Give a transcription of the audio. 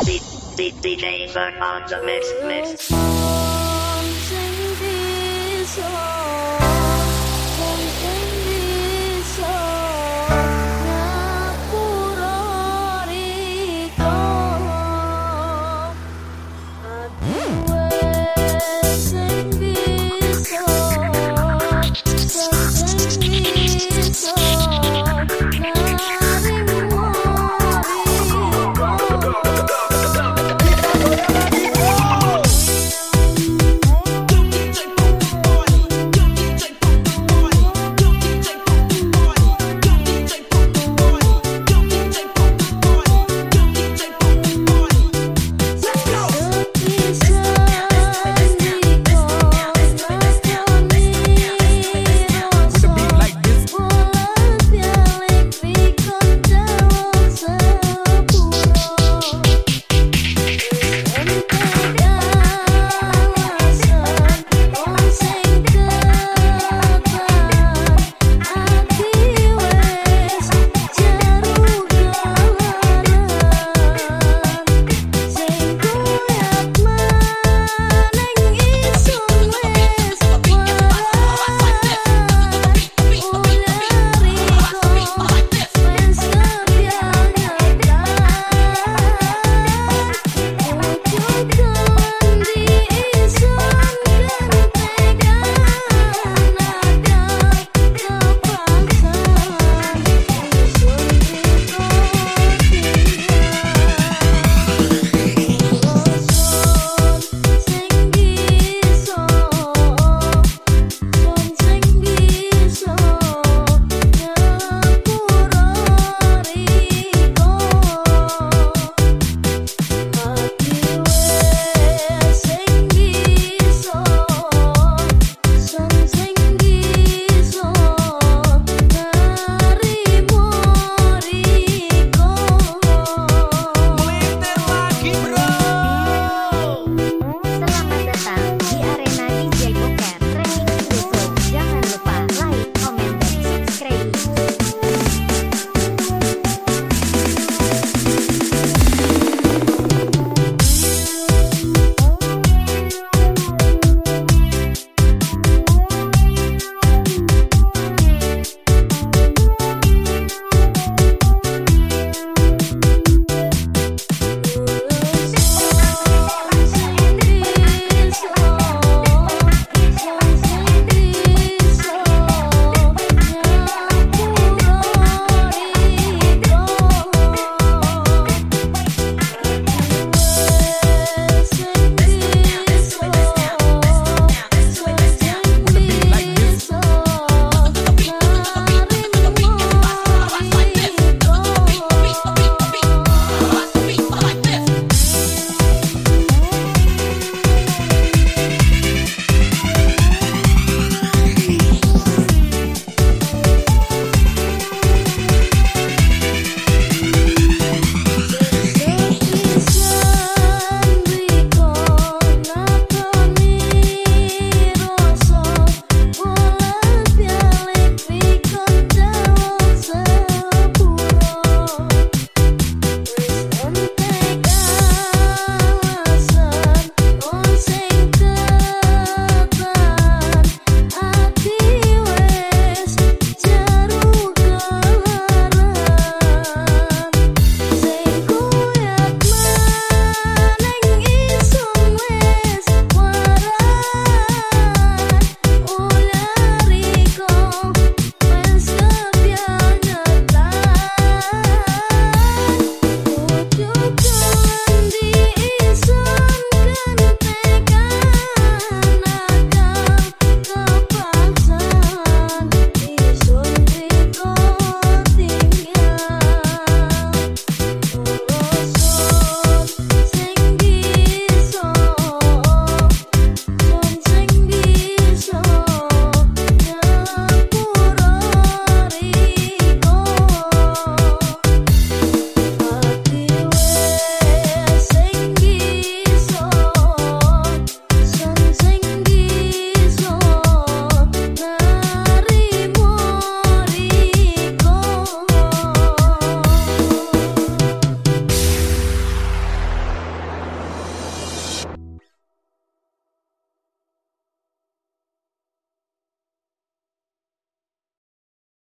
D- D- DJ Fern on the mix, mix. Wong sing